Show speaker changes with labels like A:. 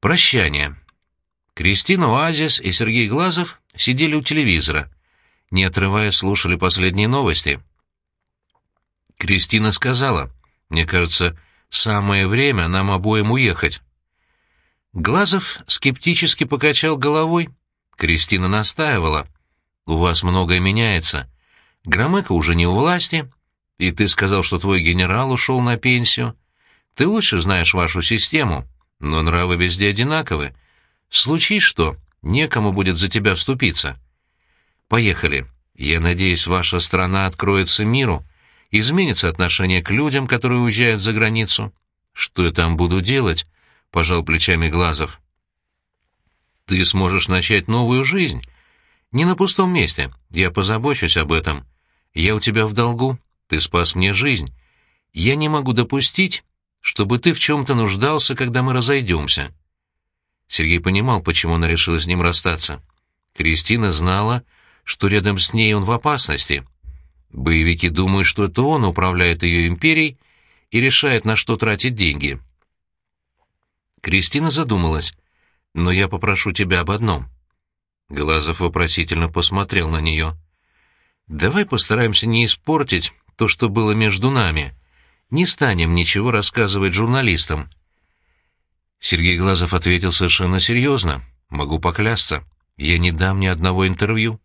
A: Прощание. Кристина Оазис и Сергей Глазов сидели у телевизора. Не отрываясь, слушали последние новости. Кристина сказала, «Мне кажется, самое время нам обоим уехать». Глазов скептически покачал головой. Кристина настаивала. «У вас многое меняется. Громыко уже не у власти, и ты сказал, что твой генерал ушел на пенсию. Ты лучше знаешь вашу систему, но нравы везде одинаковы. Случись что, некому будет за тебя вступиться. Поехали. Я надеюсь, ваша страна откроется миру, изменится отношение к людям, которые уезжают за границу. Что я там буду делать? — пожал плечами Глазов. Ты сможешь начать новую жизнь. Не на пустом месте. Я позабочусь об этом. Я у тебя в долгу. Ты спас мне жизнь. Я не могу допустить, чтобы ты в чем-то нуждался, когда мы разойдемся. Сергей понимал, почему она решила с ним расстаться. Кристина знала, что рядом с ней он в опасности. Боевики думают, что это он управляет ее империей и решает, на что тратить деньги. Кристина задумалась. «Но я попрошу тебя об одном». Глазов вопросительно посмотрел на нее. «Давай постараемся не испортить то, что было между нами. Не станем ничего рассказывать журналистам». Сергей Глазов ответил совершенно серьезно. «Могу поклясться. Я не дам ни одного интервью».